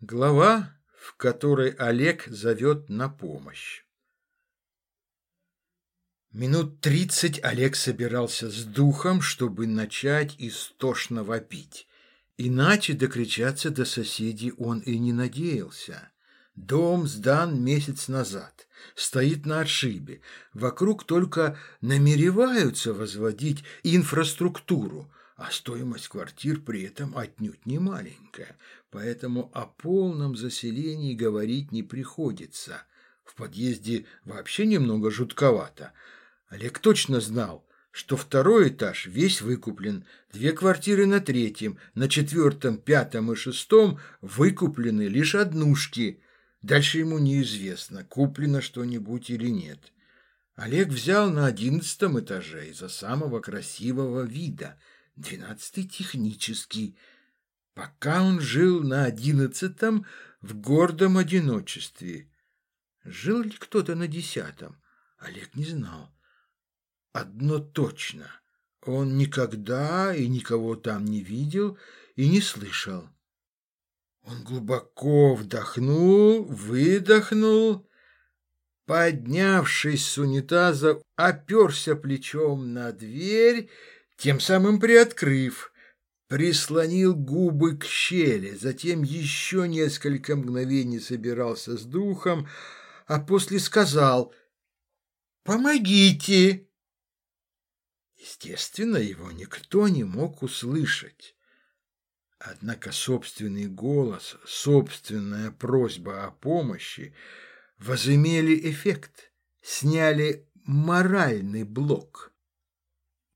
Глава, в которой Олег зовет на помощь. Минут тридцать Олег собирался с духом, чтобы начать истошно вопить. Иначе докричаться до соседей он и не надеялся. Дом сдан месяц назад, стоит на отшибе. Вокруг только намереваются возводить инфраструктуру, а стоимость квартир при этом отнюдь не маленькая, поэтому о полном заселении говорить не приходится. В подъезде вообще немного жутковато. Олег точно знал, что второй этаж весь выкуплен, две квартиры на третьем, на четвертом, пятом и шестом выкуплены лишь однушки. Дальше ему неизвестно, куплено что-нибудь или нет. Олег взял на одиннадцатом этаже из-за самого красивого вида – двенадцатый технический. Пока он жил на одиннадцатом в гордом одиночестве. Жил ли кто-то на десятом? Олег не знал. Одно точно. Он никогда и никого там не видел и не слышал. Он глубоко вдохнул, выдохнул, поднявшись с унитаза, оперся плечом на дверь тем самым приоткрыв, прислонил губы к щели, затем еще несколько мгновений собирался с духом, а после сказал «Помогите!». Естественно, его никто не мог услышать. Однако собственный голос, собственная просьба о помощи возымели эффект, сняли моральный блок.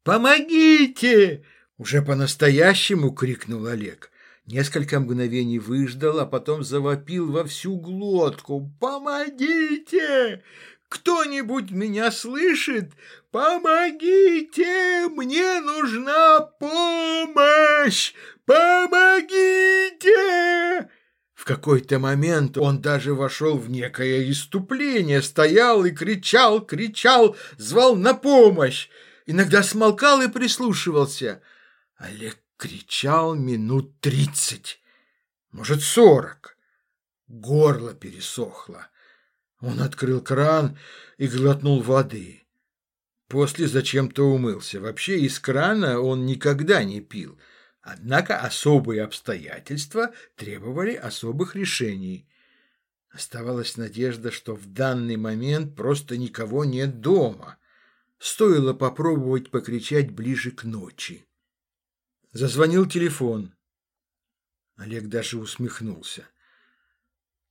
«Помогите!» – уже по-настоящему крикнул Олег. Несколько мгновений выждал, а потом завопил во всю глотку. «Помогите! Кто-нибудь меня слышит? Помогите! Мне нужна помощь! Помогите!» В какой-то момент он даже вошел в некое иступление, стоял и кричал, кричал, звал на помощь иногда смолкал и прислушивался. Олег кричал минут тридцать, может, сорок. Горло пересохло. Он открыл кран и глотнул воды. После зачем-то умылся. Вообще из крана он никогда не пил. Однако особые обстоятельства требовали особых решений. Оставалась надежда, что в данный момент просто никого нет дома. Стоило попробовать покричать ближе к ночи. Зазвонил телефон. Олег даже усмехнулся.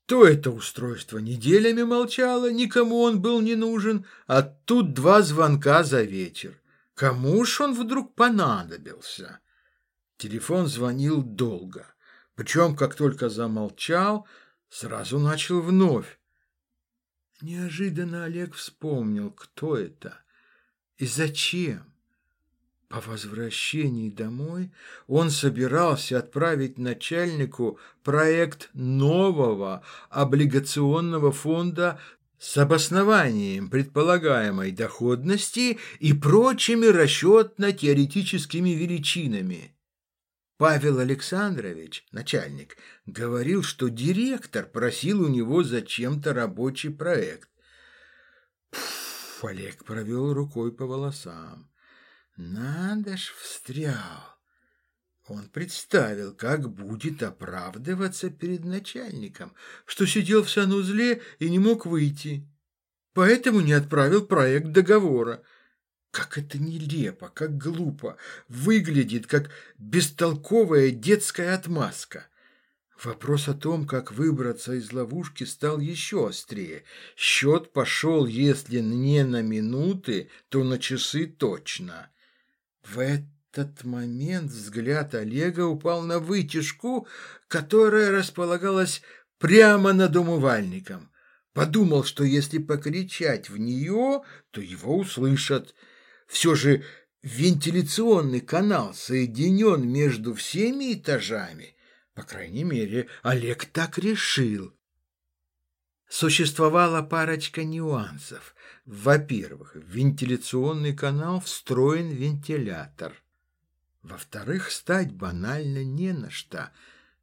То это устройство неделями молчало, никому он был не нужен, а тут два звонка за вечер. Кому ж он вдруг понадобился? Телефон звонил долго, причем, как только замолчал, сразу начал вновь. Неожиданно Олег вспомнил, кто это. И зачем? По возвращении домой он собирался отправить начальнику проект нового облигационного фонда с обоснованием предполагаемой доходности и прочими расчетно-теоретическими величинами. Павел Александрович, начальник, говорил, что директор просил у него зачем-то рабочий проект. Олег провел рукой по волосам. Надо ж, встрял. Он представил, как будет оправдываться перед начальником, что сидел в санузле и не мог выйти. Поэтому не отправил проект договора. Как это нелепо, как глупо, выглядит, как бестолковая детская отмазка. Вопрос о том, как выбраться из ловушки, стал еще острее. Счет пошел, если не на минуты, то на часы точно. В этот момент взгляд Олега упал на вытяжку, которая располагалась прямо над умывальником. Подумал, что если покричать в нее, то его услышат. Все же вентиляционный канал соединен между всеми этажами – по крайней мере, Олег так решил. Существовала парочка нюансов. Во-первых, в вентиляционный канал встроен вентилятор. Во-вторых, стать банально не на что.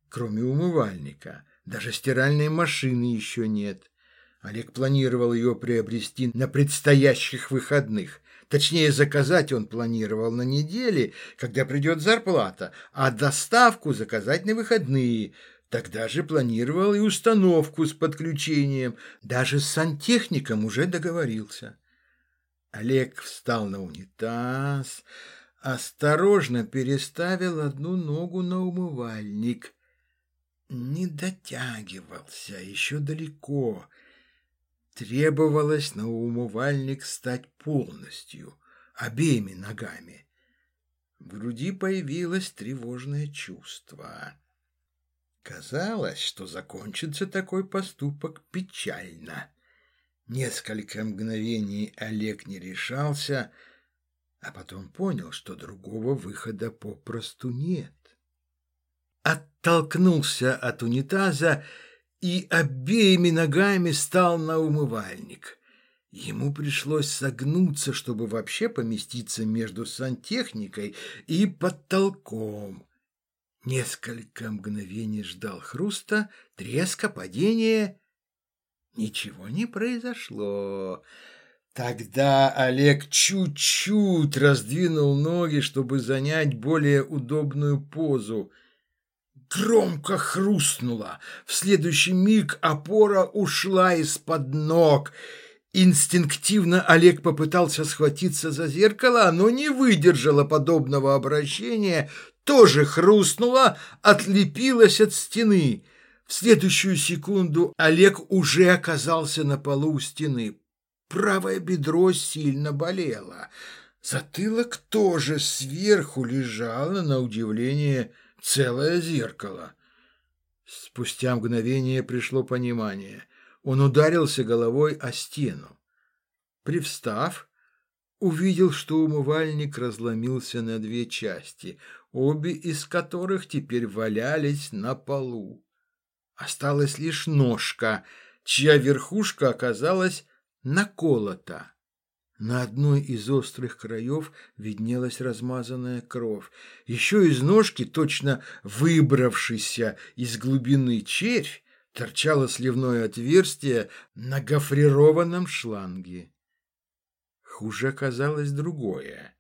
кроме умывальника. Даже стиральной машины еще нет. Олег планировал ее приобрести на предстоящих выходных. Точнее, заказать он планировал на неделе, когда придет зарплата, а доставку заказать на выходные. Тогда же планировал и установку с подключением. Даже с сантехником уже договорился. Олег встал на унитаз, осторожно переставил одну ногу на умывальник. Не дотягивался, еще далеко. Требовалось на умывальник стать полностью, обеими ногами. В груди появилось тревожное чувство. Казалось, что закончится такой поступок печально. Несколько мгновений Олег не решался, а потом понял, что другого выхода попросту нет. Оттолкнулся от унитаза и обеими ногами стал на умывальник. Ему пришлось согнуться, чтобы вообще поместиться между сантехникой и потолком. Несколько мгновений ждал хруста, треска, падения. Ничего не произошло. Тогда Олег чуть-чуть раздвинул ноги, чтобы занять более удобную позу – громко хрустнуло. В следующий миг опора ушла из-под ног. Инстинктивно Олег попытался схватиться за зеркало, но не выдержало подобного обращения, тоже хрустнуло, отлепилось от стены. В следующую секунду Олег уже оказался на полу у стены. Правое бедро сильно болело. Затылок тоже сверху лежало, на удивление, целое зеркало. Спустя мгновение пришло понимание. Он ударился головой о стену. Привстав, увидел, что умывальник разломился на две части, обе из которых теперь валялись на полу. Осталась лишь ножка, чья верхушка оказалась наколота. На одной из острых краев виднелась размазанная кровь. Еще из ножки, точно выбравшийся из глубины червь, торчало сливное отверстие на гофрированном шланге. Хуже оказалось другое.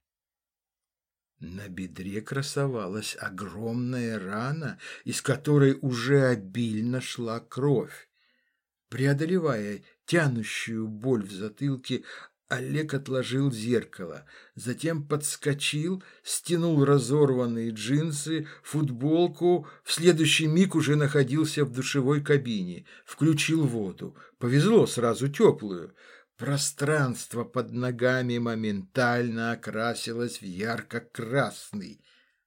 На бедре красовалась огромная рана, из которой уже обильно шла кровь. Преодолевая тянущую боль в затылке, Олег отложил зеркало, затем подскочил, стянул разорванные джинсы, футболку, в следующий миг уже находился в душевой кабине, включил воду. Повезло, сразу теплую. Пространство под ногами моментально окрасилось в ярко-красный.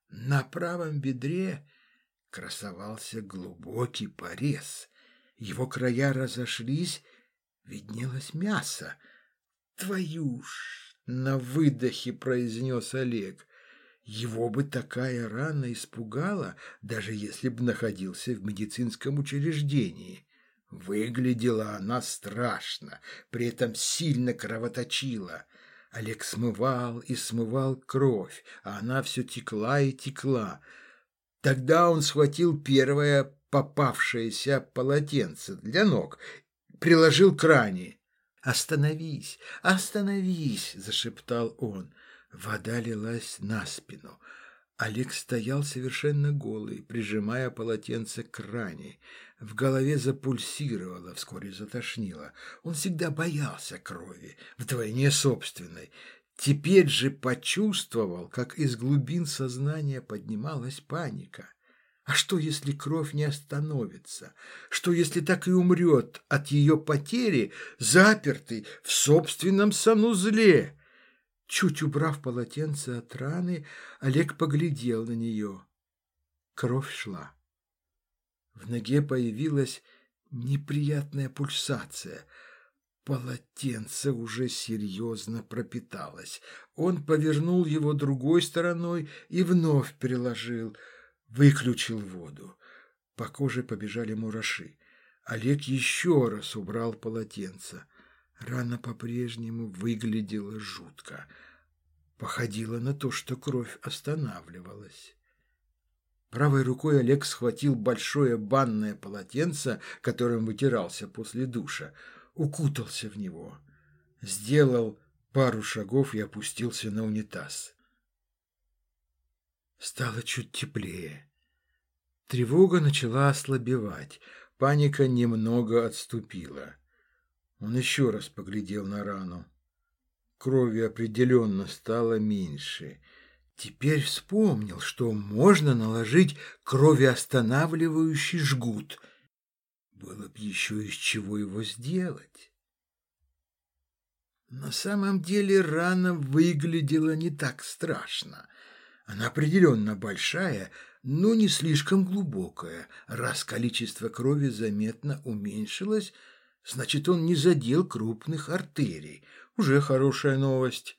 На правом бедре красовался глубокий порез. Его края разошлись, виднелось мясо — «Твою ж!» — на выдохе произнес Олег. Его бы такая рана испугала, даже если бы находился в медицинском учреждении. Выглядела она страшно, при этом сильно кровоточила. Олег смывал и смывал кровь, а она все текла и текла. Тогда он схватил первое попавшееся полотенце для ног, приложил к ране. «Остановись! Остановись!» – зашептал он. Вода лилась на спину. Олег стоял совершенно голый, прижимая полотенце к ране. В голове запульсировало, вскоре затошнило. Он всегда боялся крови, вдвойне собственной. Теперь же почувствовал, как из глубин сознания поднималась паника. А что, если кровь не остановится? Что, если так и умрет от ее потери, запертый в собственном санузле? Чуть убрав полотенце от раны, Олег поглядел на нее. Кровь шла. В ноге появилась неприятная пульсация. Полотенце уже серьезно пропиталось. Он повернул его другой стороной и вновь приложил – выключил воду. По коже побежали мураши. Олег еще раз убрал полотенце. Рана по-прежнему выглядела жутко. Походила на то, что кровь останавливалась. Правой рукой Олег схватил большое банное полотенце, которым вытирался после душа, укутался в него, сделал пару шагов и опустился на унитаз. Стало чуть теплее. Тревога начала ослабевать, паника немного отступила. Он еще раз поглядел на рану. Крови определенно стало меньше. Теперь вспомнил, что можно наложить кровеостанавливающий жгут. Было бы еще из чего его сделать. На самом деле рана выглядела не так страшно. Она определенно большая, но не слишком глубокая. Раз количество крови заметно уменьшилось, значит, он не задел крупных артерий. Уже хорошая новость.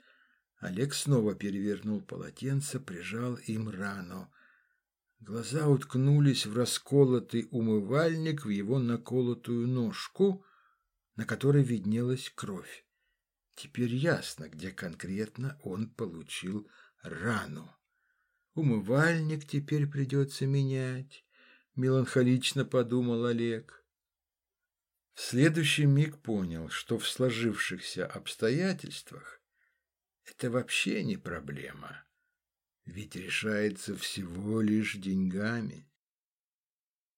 Олег снова перевернул полотенце, прижал им рану. Глаза уткнулись в расколотый умывальник, в его наколотую ножку, на которой виднелась кровь. Теперь ясно, где конкретно он получил рану. Умывальник теперь придется менять, меланхолично подумал Олег. В следующий миг понял, что в сложившихся обстоятельствах это вообще не проблема, ведь решается всего лишь деньгами.